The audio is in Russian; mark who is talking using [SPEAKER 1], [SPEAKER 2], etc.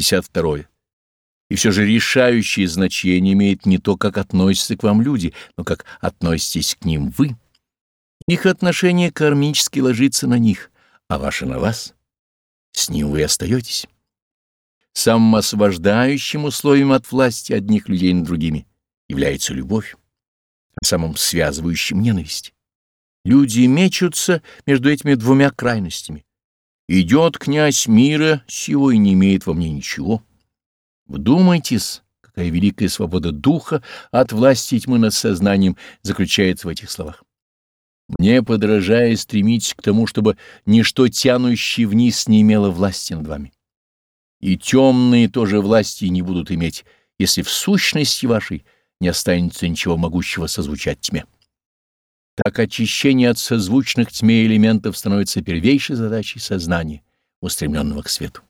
[SPEAKER 1] 52. И все же решающее значение имеет не то, как относятся к вам люди, но как относитесь к ним вы. Их отношение кармически ложится на них, а ваше на вас. С ним вы остаетесь. Самым освобождающим условием от власти одних людей над другими является любовь, а самым связывающим — ненависть. Люди мечутся между этими двумя крайностями. Идет князь мира сего и не имеет во мне ничего. Вдумайтесь, какая великая свобода духа от власти тьмы над сознанием заключается в этих словах. Не подражая, стремитесь к тому, чтобы ничто тянущее вниз не имело власти над вами. И темные тоже власти не будут иметь, если в сущности вашей не останется ничего могущего созвучать тьме. Так очищение от созвучных тьме элементов становится первейшей задачей сознания, устремленного к свету.